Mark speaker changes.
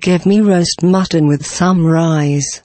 Speaker 1: Give me roast mutton with some rice.